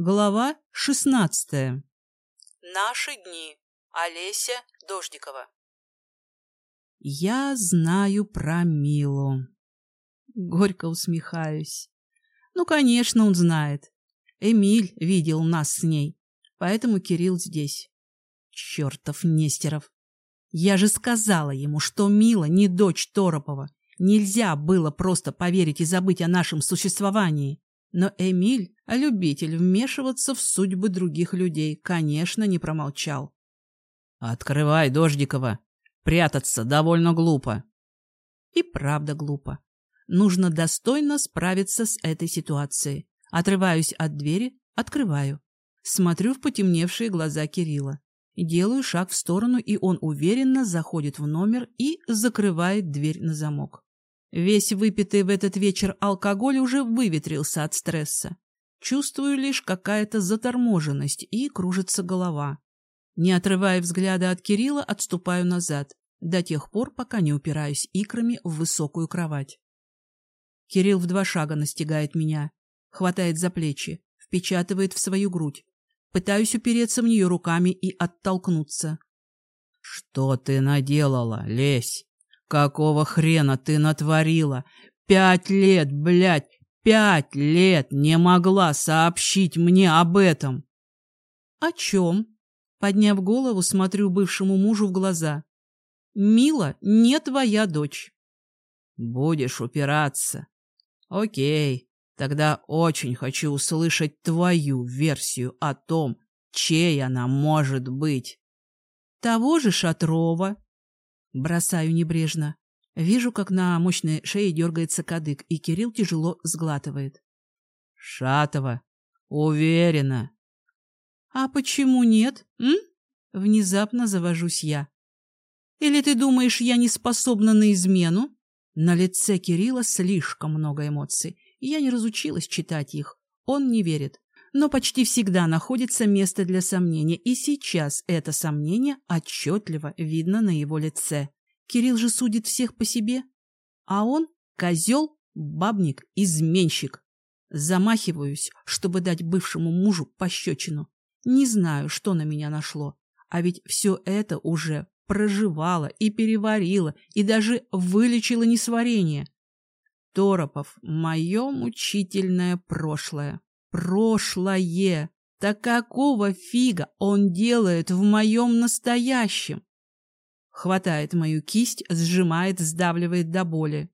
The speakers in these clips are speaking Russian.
Глава шестнадцатая. Наши дни. Олеся Дождикова. Я знаю про Милу. Горько усмехаюсь. Ну, конечно, он знает. Эмиль видел нас с ней, поэтому Кирилл здесь. Чертов Нестеров. Я же сказала ему, что Мила не дочь Торопова. Нельзя было просто поверить и забыть о нашем существовании. Но Эмиль, любитель вмешиваться в судьбы других людей, конечно, не промолчал. «Открывай, Дождикова! Прятаться довольно глупо!» И правда глупо. Нужно достойно справиться с этой ситуацией. Отрываюсь от двери, открываю. Смотрю в потемневшие глаза Кирилла. Делаю шаг в сторону, и он уверенно заходит в номер и закрывает дверь на замок. Весь выпитый в этот вечер алкоголь уже выветрился от стресса. Чувствую лишь какая-то заторможенность и кружится голова. Не отрывая взгляда от Кирилла, отступаю назад, до тех пор, пока не упираюсь икрами в высокую кровать. Кирилл в два шага настигает меня, хватает за плечи, впечатывает в свою грудь. Пытаюсь упереться в нее руками и оттолкнуться. — Что ты наделала, Лесь? Какого хрена ты натворила? Пять лет, блядь, пять лет не могла сообщить мне об этом. О чем? Подняв голову, смотрю бывшему мужу в глаза. Мила не твоя дочь. Будешь упираться. Окей, тогда очень хочу услышать твою версию о том, чей она может быть. Того же Шатрова, Бросаю небрежно. Вижу, как на мощной шее дергается кадык, и Кирилл тяжело сглатывает. Шатова. Уверена. А почему нет, м? Внезапно завожусь я. Или ты думаешь, я не способна на измену? На лице Кирилла слишком много эмоций. Я не разучилась читать их. Он не верит. Но почти всегда находится место для сомнения, и сейчас это сомнение отчетливо видно на его лице. Кирилл же судит всех по себе, а он — козел, бабник, изменщик. Замахиваюсь, чтобы дать бывшему мужу пощечину. Не знаю, что на меня нашло, а ведь все это уже проживало и переварило, и даже вылечило несварение. Торопов — мое мучительное прошлое. Прошлое. Так какого фига он делает в моем настоящем? Хватает мою кисть, сжимает, сдавливает до боли.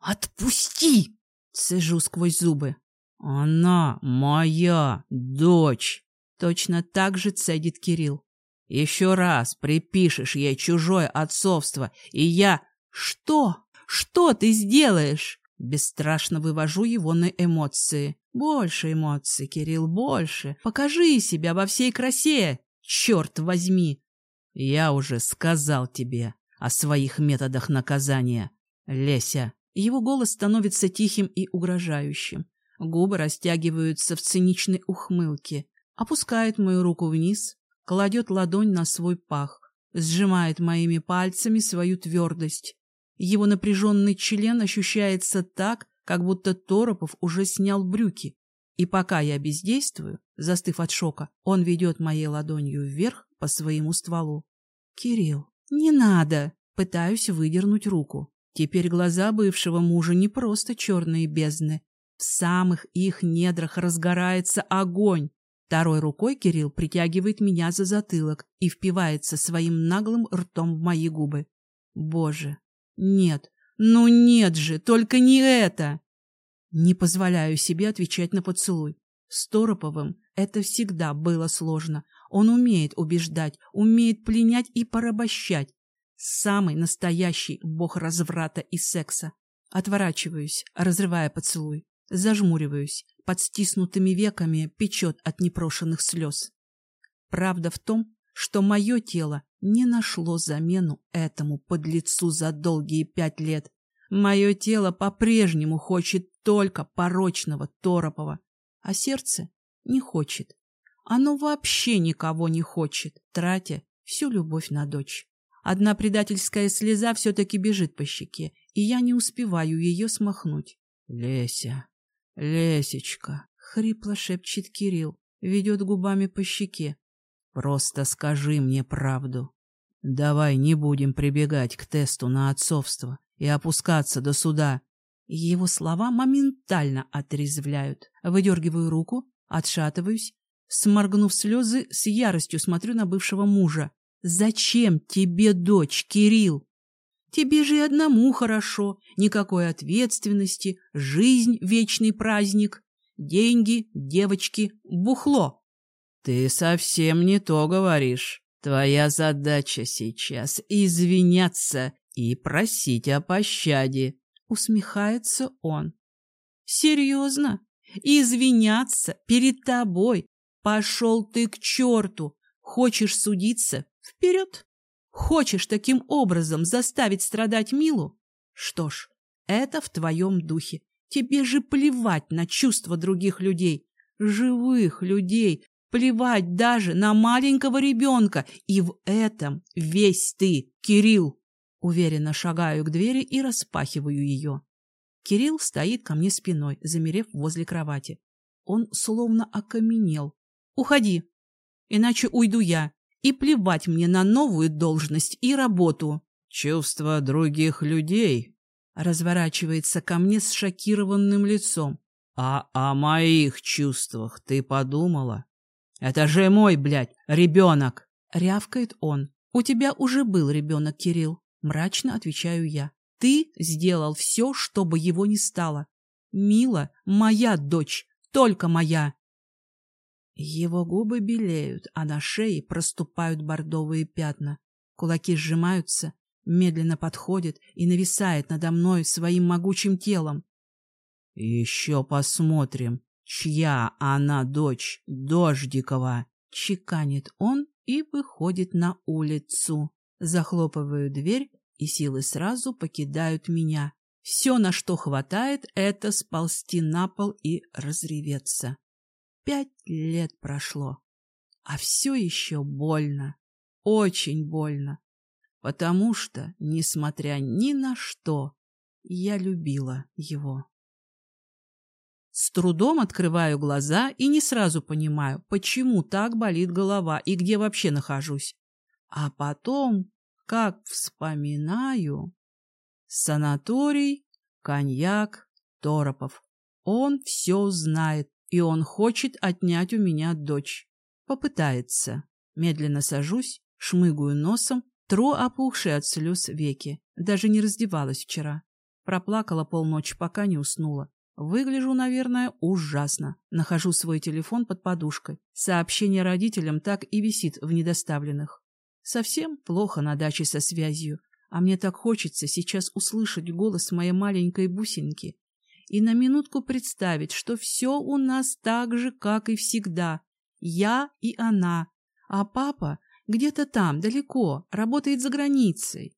«Отпусти!» — цежу сквозь зубы. «Она моя дочь!» — точно так же цедит Кирилл. «Еще раз припишешь ей чужое отцовство, и я...» «Что? Что ты сделаешь?» Бесстрашно вывожу его на эмоции. Больше эмоций, Кирилл, больше. Покажи себя во всей красе, черт возьми. Я уже сказал тебе о своих методах наказания, Леся. Его голос становится тихим и угрожающим. Губы растягиваются в циничной ухмылке. Опускает мою руку вниз, кладет ладонь на свой пах, сжимает моими пальцами свою твердость. Его напряженный член ощущается так, как будто Торопов уже снял брюки. И пока я бездействую, застыв от шока, он ведет моей ладонью вверх по своему стволу. «Кирилл, не надо!» Пытаюсь выдернуть руку. Теперь глаза бывшего мужа не просто черные бездны. В самых их недрах разгорается огонь. Второй рукой Кирилл притягивает меня за затылок и впивается своим наглым ртом в мои губы. Боже, нет, ну нет же, только не это! Не позволяю себе отвечать на поцелуй. С Тороповым это всегда было сложно. Он умеет убеждать, умеет пленять и порабощать. Самый настоящий бог разврата и секса. Отворачиваюсь, разрывая поцелуй. Зажмуриваюсь, под стиснутыми веками печет от непрошенных слез. Правда в том, что мое тело не нашло замену этому подлецу за долгие пять лет. Мое тело по-прежнему хочет только порочного Торопова, а сердце не хочет. Оно вообще никого не хочет, тратя всю любовь на дочь. Одна предательская слеза все-таки бежит по щеке, и я не успеваю ее смахнуть. — Леся, Лесечка, — Хрипло шепчет Кирилл, ведет губами по щеке. Просто скажи мне правду. Давай не будем прибегать к тесту на отцовство и опускаться до суда. Его слова моментально отрезвляют. Выдергиваю руку, отшатываюсь, сморгнув слезы, с яростью смотрю на бывшего мужа. «Зачем тебе дочь, Кирилл? Тебе же и одному хорошо, никакой ответственности, жизнь — вечный праздник, деньги, девочки, бухло». «Ты совсем не то говоришь. Твоя задача сейчас — извиняться и просить о пощаде», — усмехается он. «Серьезно? Извиняться перед тобой? Пошел ты к черту! Хочешь судиться? Вперед! Хочешь таким образом заставить страдать Милу? Что ж, это в твоем духе. Тебе же плевать на чувства других людей, живых людей, плевать даже на маленького ребенка. И в этом весь ты, Кирилл. Уверенно шагаю к двери и распахиваю ее. Кирилл стоит ко мне спиной, замерев возле кровати. Он словно окаменел. «Уходи, иначе уйду я, и плевать мне на новую должность и работу». «Чувства других людей», — разворачивается ко мне с шокированным лицом. «А о моих чувствах ты подумала? Это же мой, блядь, ребенок!» — рявкает он. «У тебя уже был ребенок, Кирилл», — мрачно отвечаю я. Ты сделал все, чтобы его не стало. Мила — моя дочь, только моя. Его губы белеют, а на шее проступают бордовые пятна. Кулаки сжимаются, медленно подходит и нависает надо мной своим могучим телом. — Еще посмотрим, чья она дочь Дождикова, — чеканит он и выходит на улицу. Захлопываю дверь и силы сразу покидают меня. Все, на что хватает, это сползти на пол и разреветься. Пять лет прошло, а все еще больно, очень больно, потому что, несмотря ни на что, я любила его. С трудом открываю глаза и не сразу понимаю, почему так болит голова и где вообще нахожусь. А потом как вспоминаю. Санаторий, коньяк, Торопов. Он все знает, и он хочет отнять у меня дочь. Попытается. Медленно сажусь, шмыгаю носом, тру опухшие от слез веки. Даже не раздевалась вчера. Проплакала полночи, пока не уснула. Выгляжу, наверное, ужасно. Нахожу свой телефон под подушкой. Сообщение родителям так и висит в недоставленных. Совсем плохо на даче со связью, а мне так хочется сейчас услышать голос моей маленькой бусинки и на минутку представить, что все у нас так же, как и всегда. Я и она, а папа где-то там, далеко, работает за границей.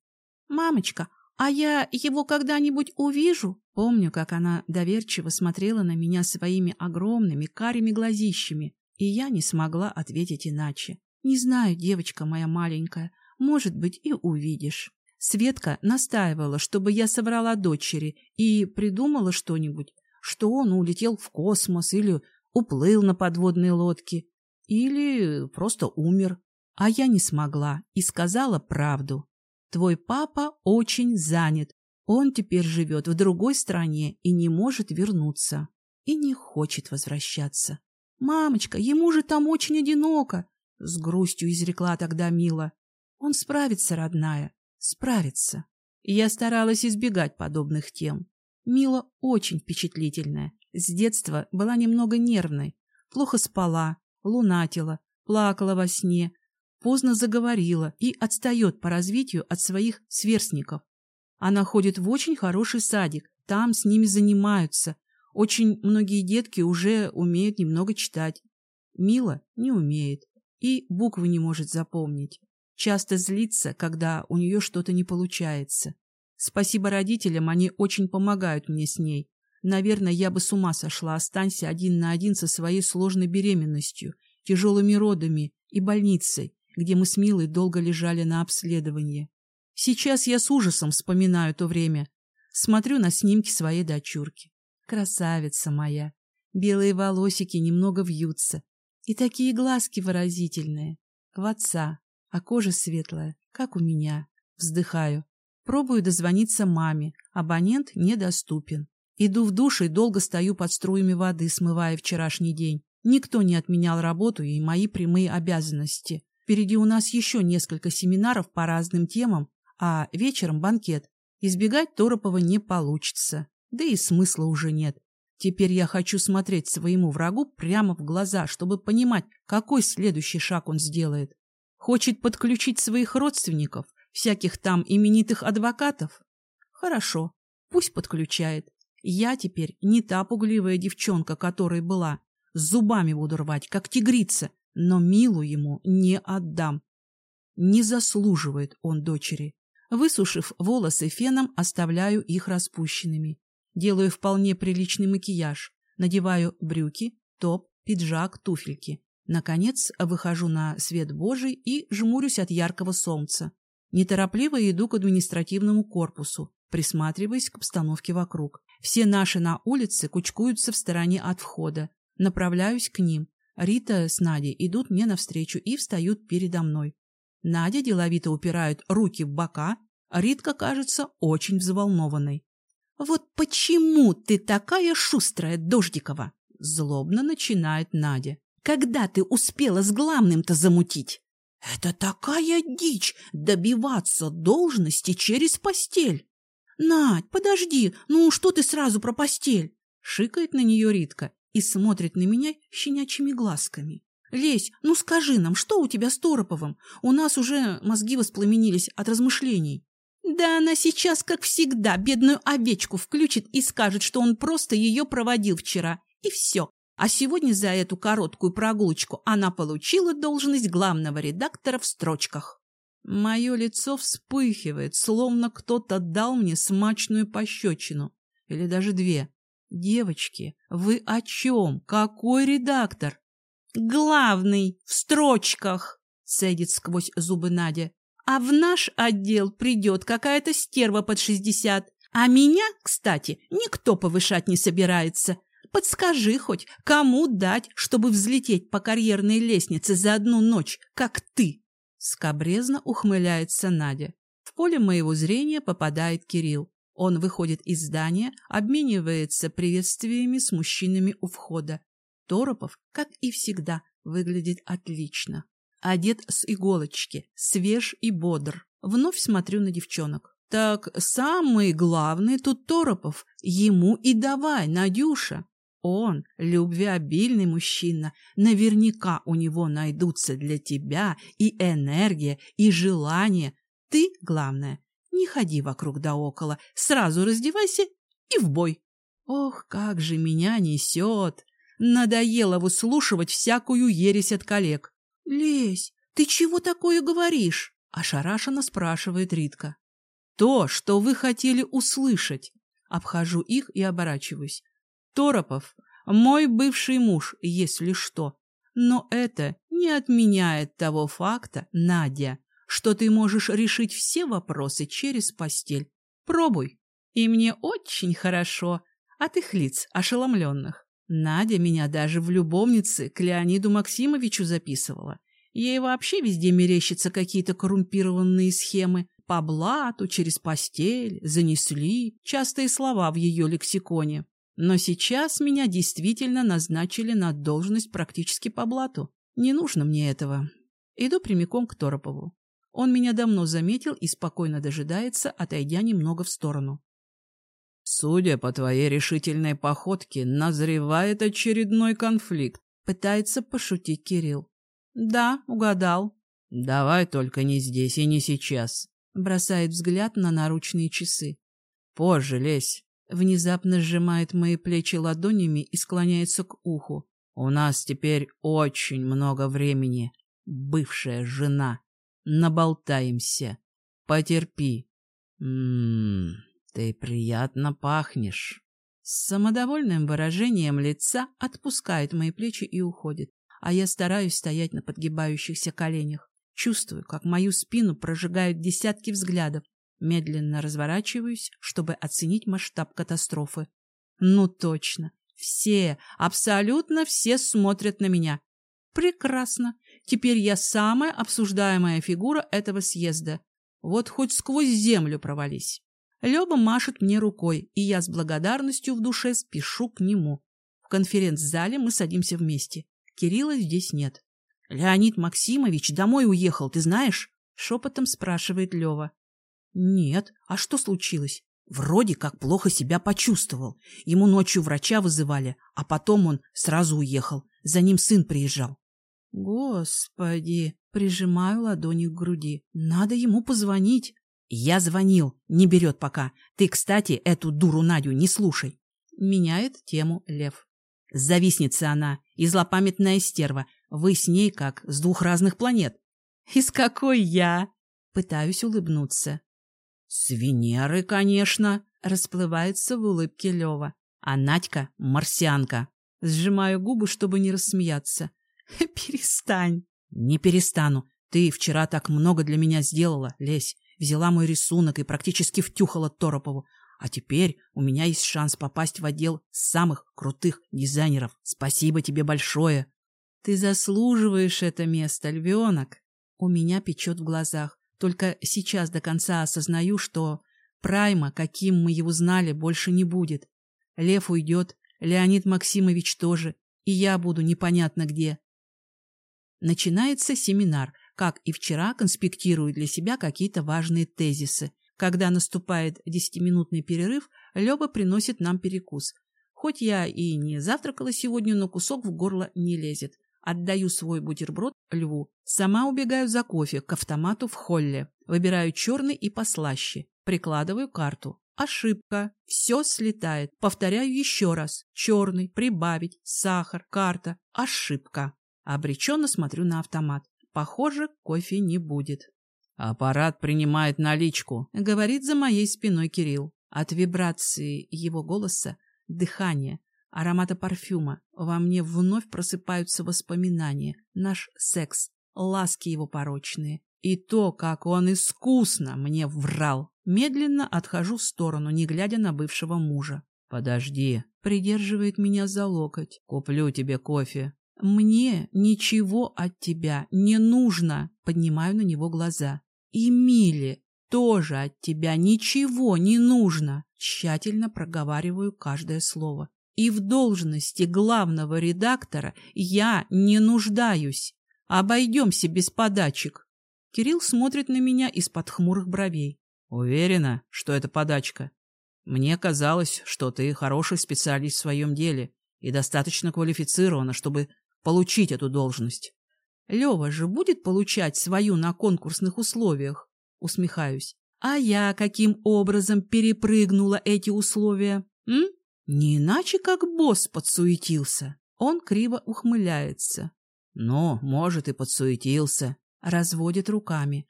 «Мамочка, а я его когда-нибудь увижу?» Помню, как она доверчиво смотрела на меня своими огромными карими глазищами, и я не смогла ответить иначе. Не знаю, девочка моя маленькая, может быть, и увидишь. Светка настаивала, чтобы я соврала дочери и придумала что-нибудь, что он улетел в космос или уплыл на подводной лодке, или просто умер. А я не смогла и сказала правду. Твой папа очень занят. Он теперь живет в другой стране и не может вернуться. И не хочет возвращаться. Мамочка, ему же там очень одиноко. С грустью изрекла тогда Мила. Он справится, родная, справится. Я старалась избегать подобных тем. Мила очень впечатлительная. С детства была немного нервной. Плохо спала, лунатила, плакала во сне, поздно заговорила и отстает по развитию от своих сверстников. Она ходит в очень хороший садик, там с ними занимаются. Очень многие детки уже умеют немного читать. Мила не умеет и буквы не может запомнить. Часто злится, когда у нее что-то не получается. Спасибо родителям, они очень помогают мне с ней. Наверное, я бы с ума сошла, останься один на один со своей сложной беременностью, тяжелыми родами и больницей, где мы с Милой долго лежали на обследовании. Сейчас я с ужасом вспоминаю то время. Смотрю на снимки своей дочурки. Красавица моя. Белые волосики немного вьются. И такие глазки выразительные. В отца, а кожа светлая, как у меня. Вздыхаю. Пробую дозвониться маме. Абонент недоступен. Иду в душ и долго стою под струями воды, смывая вчерашний день. Никто не отменял работу и мои прямые обязанности. Впереди у нас еще несколько семинаров по разным темам, а вечером банкет. Избегать Торопова не получится. Да и смысла уже нет. Теперь я хочу смотреть своему врагу прямо в глаза, чтобы понимать, какой следующий шаг он сделает. Хочет подключить своих родственников, всяких там именитых адвокатов? Хорошо, пусть подключает. Я теперь не та пугливая девчонка, которой была. С зубами буду рвать, как тигрица, но Милу ему не отдам. Не заслуживает он дочери. Высушив волосы феном, оставляю их распущенными. Делаю вполне приличный макияж. Надеваю брюки, топ, пиджак, туфельки. Наконец, выхожу на свет Божий и жмурюсь от яркого солнца. Неторопливо иду к административному корпусу, присматриваясь к обстановке вокруг. Все наши на улице кучкуются в стороне от входа. Направляюсь к ним. Рита с Надей идут мне навстречу и встают передо мной. Надя деловито упирает руки в бока, а Ритка кажется очень взволнованной. «Вот почему ты такая шустрая, Дождикова?» Злобно начинает Надя. «Когда ты успела с главным-то замутить?» «Это такая дичь — добиваться должности через постель!» «Надь, подожди, ну что ты сразу про постель?» Шикает на нее Ритка и смотрит на меня щенячьими глазками. «Лесь, ну скажи нам, что у тебя с Тороповым? У нас уже мозги воспламенились от размышлений». Да она сейчас, как всегда, бедную овечку включит и скажет, что он просто ее проводил вчера. И все. А сегодня за эту короткую прогулочку она получила должность главного редактора в строчках. Мое лицо вспыхивает, словно кто-то дал мне смачную пощечину. Или даже две. Девочки, вы о чем? Какой редактор? Главный, в строчках, цедит сквозь зубы Надя. А в наш отдел придет какая-то стерва под шестьдесят. А меня, кстати, никто повышать не собирается. Подскажи хоть, кому дать, чтобы взлететь по карьерной лестнице за одну ночь, как ты?» Скобрезно ухмыляется Надя. В поле моего зрения попадает Кирилл. Он выходит из здания, обменивается приветствиями с мужчинами у входа. Торопов, как и всегда, выглядит отлично одет с иголочки, свеж и бодр. Вновь смотрю на девчонок. Так самый главный тут Торопов. Ему и давай, Надюша. Он любвеобильный мужчина. Наверняка у него найдутся для тебя и энергия, и желание. Ты, главное, не ходи вокруг да около. Сразу раздевайся и в бой. Ох, как же меня несет! Надоело выслушивать всякую ересь от коллег. — Лесь, ты чего такое говоришь? — ошарашенно спрашивает Ритка. — То, что вы хотели услышать. Обхожу их и оборачиваюсь. Торопов — мой бывший муж, если что. Но это не отменяет того факта, Надя, что ты можешь решить все вопросы через постель. Пробуй. И мне очень хорошо от их лиц ошеломленных. Надя меня даже в любовнице к Леониду Максимовичу записывала. Ей вообще везде мерещатся какие-то коррумпированные схемы. По блату, через постель, занесли. Частые слова в ее лексиконе. Но сейчас меня действительно назначили на должность практически по блату. Не нужно мне этого. Иду прямиком к Торопову. Он меня давно заметил и спокойно дожидается, отойдя немного в сторону. Судя по твоей решительной походке, назревает очередной конфликт. Пытается пошутить Кирилл. Да, угадал. Давай только не здесь и не сейчас. Бросает взгляд на наручные часы. Позже лезь. Внезапно сжимает мои плечи ладонями и склоняется к уху. У нас теперь очень много времени. Бывшая жена. Наболтаемся. Потерпи. Ммм... «Ты приятно пахнешь». С самодовольным выражением лица отпускает мои плечи и уходит, а я стараюсь стоять на подгибающихся коленях. Чувствую, как мою спину прожигают десятки взглядов. Медленно разворачиваюсь, чтобы оценить масштаб катастрофы. Ну точно, Все, абсолютно все смотрят на меня. Прекрасно. Теперь я самая обсуждаемая фигура этого съезда. Вот хоть сквозь землю провались. Лёба машет мне рукой, и я с благодарностью в душе спешу к нему. В конференц-зале мы садимся вместе. Кирилла здесь нет. — Леонид Максимович домой уехал, ты знаешь? — шепотом спрашивает Лёва. — Нет. А что случилось? Вроде как плохо себя почувствовал. Ему ночью врача вызывали, а потом он сразу уехал. За ним сын приезжал. Господи, прижимаю ладони к груди. Надо ему позвонить. Я звонил, не берет пока. Ты, кстати, эту дуру Надю не слушай. Меняет тему Лев. Завистница она и злопамятная стерва. Вы с ней как с двух разных планет. Из какой я? Пытаюсь улыбнуться. С Венеры, конечно, расплывается в улыбке Лева. А Надька — марсианка. Сжимаю губы, чтобы не рассмеяться. Перестань. Не перестану. Ты вчера так много для меня сделала, Лесь. Взяла мой рисунок и практически втюхала Торопову. А теперь у меня есть шанс попасть в отдел самых крутых дизайнеров. Спасибо тебе большое. Ты заслуживаешь это место, львенок. У меня печет в глазах. Только сейчас до конца осознаю, что Прайма, каким мы его знали, больше не будет. Лев уйдет, Леонид Максимович тоже, и я буду непонятно где. Начинается семинар. Как и вчера, конспектирую для себя какие-то важные тезисы. Когда наступает десятиминутный перерыв, Лёба приносит нам перекус. Хоть я и не завтракала сегодня, но кусок в горло не лезет. Отдаю свой бутерброд Льву. Сама убегаю за кофе к автомату в холле. Выбираю черный и послаще. Прикладываю карту. Ошибка. Все слетает. Повторяю еще раз. Черный, прибавить, сахар, карта. Ошибка. Обреченно смотрю на автомат. Похоже, кофе не будет. «Аппарат принимает наличку», — говорит за моей спиной Кирилл. От вибрации его голоса, дыхания, аромата парфюма во мне вновь просыпаются воспоминания. Наш секс, ласки его порочные. И то, как он искусно мне врал. Медленно отхожу в сторону, не глядя на бывшего мужа. «Подожди», — придерживает меня за локоть. «Куплю тебе кофе». «Мне ничего от тебя не нужно!» Поднимаю на него глаза. «И Миле тоже от тебя ничего не нужно!» Тщательно проговариваю каждое слово. «И в должности главного редактора я не нуждаюсь. Обойдемся без подачек!» Кирилл смотрит на меня из-под хмурых бровей. «Уверена, что это подачка? Мне казалось, что ты хороший специалист в своем деле и достаточно квалифицирована, чтобы получить эту должность. Лева же будет получать свою на конкурсных условиях, усмехаюсь. А я каким образом перепрыгнула эти условия? М? Не иначе, как босс подсуетился. Он криво ухмыляется. Ну, может, и подсуетился. Разводит руками.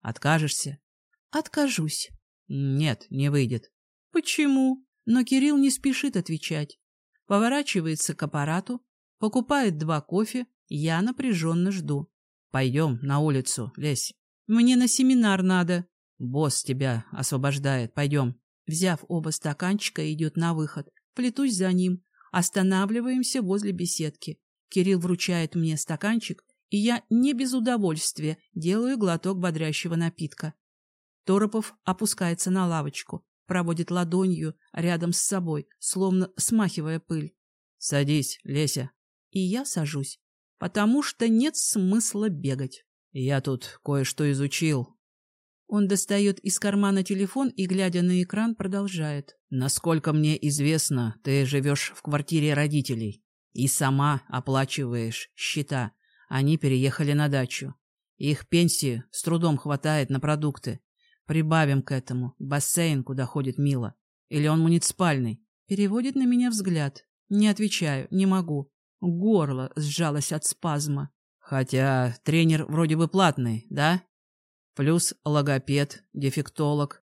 Откажешься? Откажусь. Нет, не выйдет. Почему? Но Кирилл не спешит отвечать. Поворачивается к аппарату, Покупает два кофе, я напряженно жду. Пойдем на улицу, лезь. Мне на семинар надо. Босс тебя освобождает, пойдем. Взяв оба стаканчика, идет на выход. Плетусь за ним. Останавливаемся возле беседки. Кирилл вручает мне стаканчик, и я не без удовольствия делаю глоток бодрящего напитка. Торопов опускается на лавочку, проводит ладонью рядом с собой, словно смахивая пыль. — Садись, Леся и я сажусь, потому что нет смысла бегать. Я тут кое-что изучил. Он достает из кармана телефон и, глядя на экран, продолжает. Насколько мне известно, ты живешь в квартире родителей и сама оплачиваешь счета. Они переехали на дачу. Их пенсии с трудом хватает на продукты. Прибавим к этому бассейн, куда ходит Мила. Или он муниципальный? Переводит на меня взгляд. Не отвечаю, не могу. Горло сжалось от спазма. Хотя тренер вроде бы платный, да? Плюс логопед, дефектолог.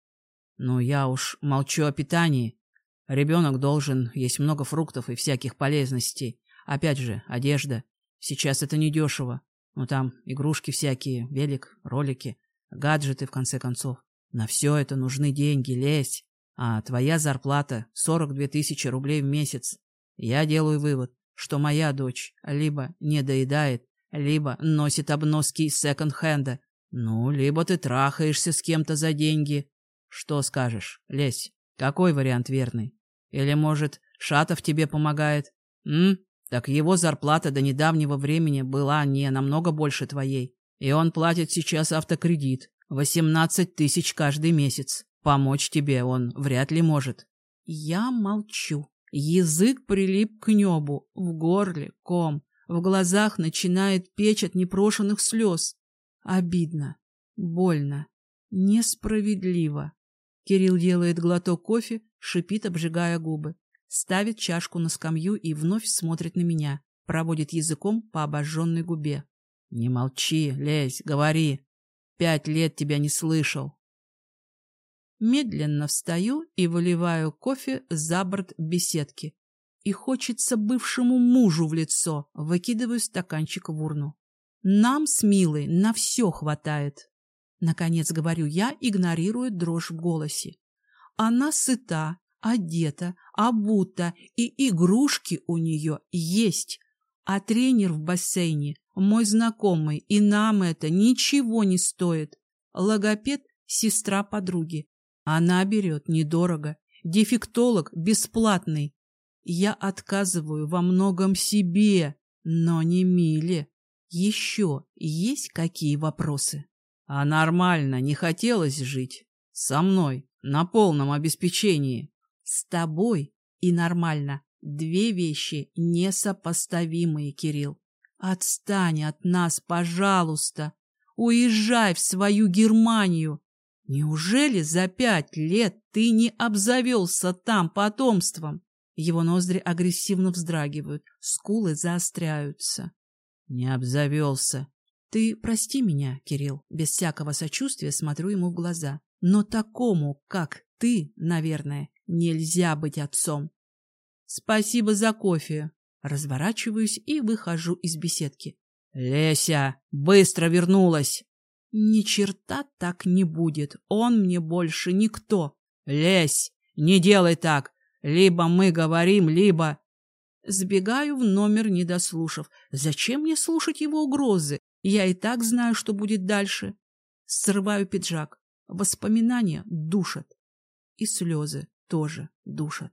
Ну, я уж молчу о питании. Ребенок должен есть много фруктов и всяких полезностей. Опять же, одежда. Сейчас это недешево. Ну, там игрушки всякие, велик, ролики, гаджеты, в конце концов. На все это нужны деньги, лезь. А твоя зарплата — 42 тысячи рублей в месяц. Я делаю вывод, что моя дочь либо не доедает, либо носит обноски секонд-хенда. Ну, либо ты трахаешься с кем-то за деньги. Что скажешь, Лесь, какой вариант верный? Или, может, Шатов тебе помогает? М? Так его зарплата до недавнего времени была не намного больше твоей. И он платит сейчас автокредит. 18 тысяч каждый месяц. Помочь тебе он вряд ли может. Я молчу. Язык прилип к небу, в горле ком, в глазах начинает печь от непрошенных слез. Обидно, больно, несправедливо. Кирилл делает глоток кофе, шипит, обжигая губы, ставит чашку на скамью и вновь смотрит на меня, проводит языком по обожженной губе. — Не молчи, лезь, говори. Пять лет тебя не слышал. Медленно встаю и выливаю кофе за борт беседки. И хочется бывшему мужу в лицо. Выкидываю стаканчик в урну. Нам с Милой на все хватает. Наконец говорю я, игнорируя дрожь в голосе. Она сыта, одета, обута, и игрушки у нее есть. А тренер в бассейне мой знакомый, и нам это ничего не стоит. Логопед — сестра подруги. Она берет недорого. Дефектолог бесплатный. Я отказываю во многом себе, но не Миле. Еще есть какие вопросы? А нормально не хотелось жить. Со мной, на полном обеспечении. С тобой и нормально. Две вещи несопоставимые, Кирилл. Отстань от нас, пожалуйста. Уезжай в свою Германию. Неужели за пять лет ты не обзавелся там потомством? Его ноздри агрессивно вздрагивают, скулы заостряются. Не обзавелся. Ты прости меня, Кирилл, без всякого сочувствия смотрю ему в глаза. Но такому, как ты, наверное, нельзя быть отцом. Спасибо за кофе. Разворачиваюсь и выхожу из беседки. Леся, быстро вернулась. Ни черта так не будет. Он мне больше никто. Лезь, не делай так. Либо мы говорим, либо... Сбегаю в номер, не дослушав. Зачем мне слушать его угрозы? Я и так знаю, что будет дальше. Срываю пиджак. Воспоминания душат. И слезы тоже душат.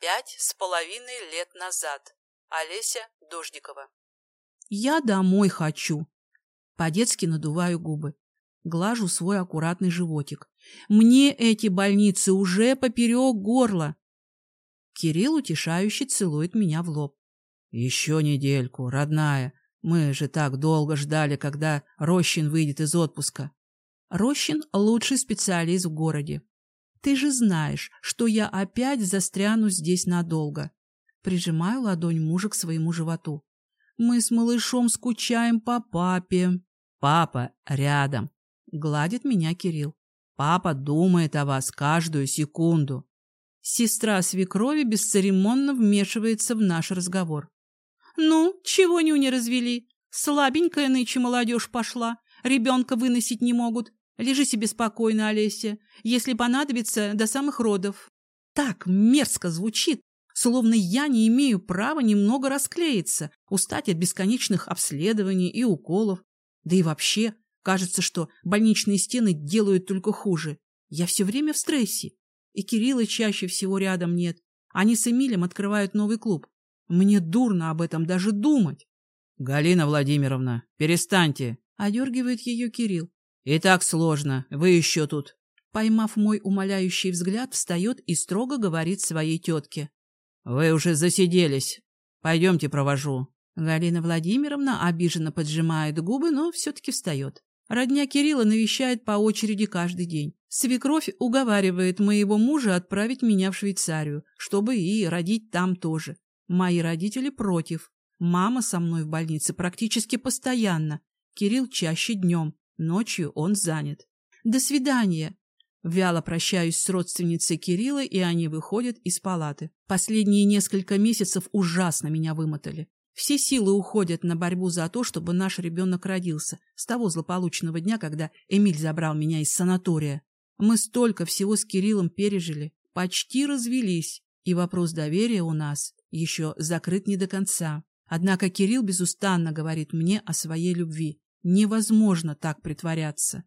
Пять с половиной лет назад. Олеся Дождикова. Я домой хочу. По-детски надуваю губы. Глажу свой аккуратный животик. Мне эти больницы уже поперек горла. Кирилл утешающе целует меня в лоб. Еще недельку, родная. Мы же так долго ждали, когда Рощин выйдет из отпуска. Рощин — лучший специалист в городе. Ты же знаешь, что я опять застряну здесь надолго. Прижимаю ладонь мужа к своему животу. Мы с малышом скучаем по папе. Папа рядом. Гладит меня Кирилл. Папа думает о вас каждую секунду. Сестра свекрови бесцеремонно вмешивается в наш разговор. «Ну, чего нюни развели? Слабенькая нынче молодежь пошла. Ребенка выносить не могут. Лежи себе спокойно, Олеся, если понадобится, до самых родов». Так мерзко звучит, Словно я не имею права немного расклеиться, устать от бесконечных обследований и уколов. Да и вообще, кажется, что больничные стены делают только хуже. Я все время в стрессе. И Кирилла чаще всего рядом нет. Они с Эмилем открывают новый клуб. Мне дурно об этом даже думать. — Галина Владимировна, перестаньте! — одергивает ее Кирилл. — И так сложно. Вы еще тут. Поймав мой умоляющий взгляд, встает и строго говорит своей тетке. «Вы уже засиделись. Пойдемте провожу». Галина Владимировна обиженно поджимает губы, но все-таки встает. Родня Кирилла навещает по очереди каждый день. Свекровь уговаривает моего мужа отправить меня в Швейцарию, чтобы и родить там тоже. Мои родители против. Мама со мной в больнице практически постоянно. Кирилл чаще днем, ночью он занят. До свидания. Вяло прощаюсь с родственницей Кирилла, и они выходят из палаты. Последние несколько месяцев ужасно меня вымотали. Все силы уходят на борьбу за то, чтобы наш ребенок родился, с того злополучного дня, когда Эмиль забрал меня из санатория. Мы столько всего с Кириллом пережили, почти развелись, и вопрос доверия у нас еще закрыт не до конца. Однако Кирилл безустанно говорит мне о своей любви. Невозможно так притворяться.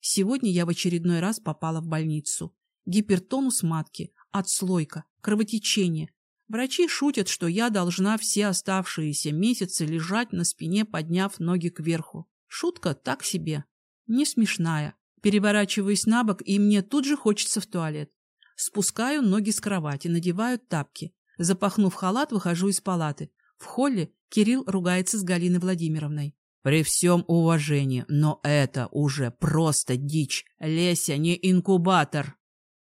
Сегодня я в очередной раз попала в больницу. Гипертонус матки, отслойка, кровотечение. Врачи шутят, что я должна все оставшиеся месяцы лежать на спине, подняв ноги кверху. Шутка так себе. Не смешная. Переворачиваюсь на бок, и мне тут же хочется в туалет. Спускаю ноги с кровати, надеваю тапки. Запахнув халат, выхожу из палаты. В холле Кирилл ругается с Галиной Владимировной. При всем уважении, но это уже просто дичь. Леся не инкубатор.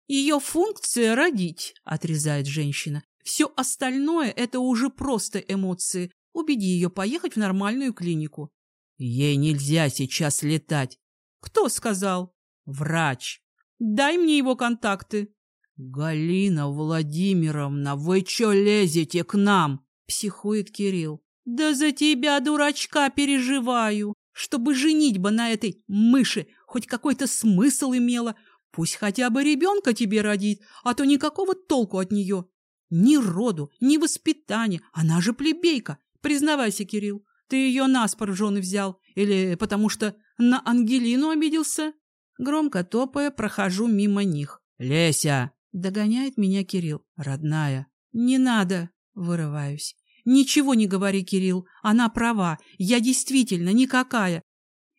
Ее функция — родить, отрезает женщина. Все остальное — это уже просто эмоции. Убеди ее поехать в нормальную клинику. Ей нельзя сейчас летать. Кто сказал? Врач. Дай мне его контакты. Галина Владимировна, вы что лезете к нам? Психует Кирилл. Да за тебя, дурачка, переживаю. Чтобы женитьба на этой мыши хоть какой-то смысл имела. Пусть хотя бы ребенка тебе родит, а то никакого толку от нее. Ни роду, ни воспитания. Она же плебейка. Признавайся, Кирилл, ты ее наспор жены взял. Или потому что на Ангелину обиделся? Громко топая, прохожу мимо них. «Леся!» — догоняет меня Кирилл. «Родная!» «Не надо!» — вырываюсь. «Ничего не говори, Кирилл. Она права. Я действительно никакая.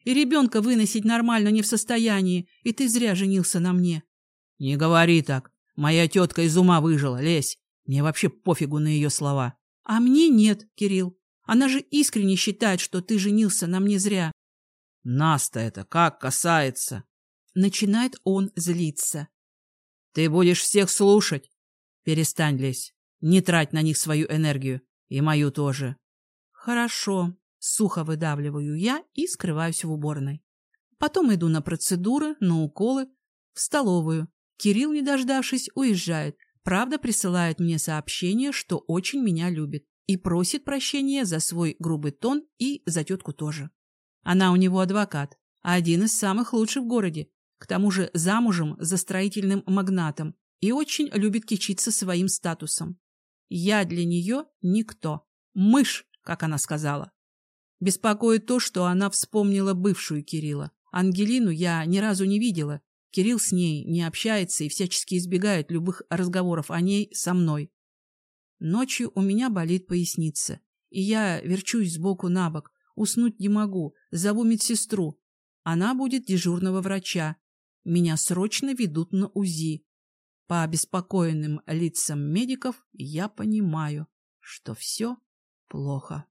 И ребенка выносить нормально не в состоянии. И ты зря женился на мне». «Не говори так. Моя тетка из ума выжила. Лезь. Мне вообще пофигу на ее слова». «А мне нет, Кирилл. Она же искренне считает, что ты женился на мне зря. Нас-то это как касается? Начинает он злиться. Ты будешь всех слушать? Перестань, Лесь. Не трать на них свою энергию. И мою тоже. Хорошо. Сухо выдавливаю я и скрываюсь в уборной. Потом иду на процедуры, на уколы, в столовую. Кирилл, не дождавшись, уезжает. Правда, присылает мне сообщение, что очень меня любит. И просит прощения за свой грубый тон и за тетку тоже. Она у него адвокат, один из самых лучших в городе. К тому же замужем за строительным магнатом и очень любит кичиться своим статусом. Я для нее никто. Мышь, как она сказала. Беспокоит то, что она вспомнила бывшую Кирилла. Ангелину я ни разу не видела. Кирилл с ней не общается и всячески избегает любых разговоров о ней со мной. Ночью у меня болит поясница, и я верчусь сбоку на бок, Уснуть не могу. Зову медсестру. Она будет дежурного врача. Меня срочно ведут на УЗИ. По обеспокоенным лицам медиков я понимаю, что все плохо.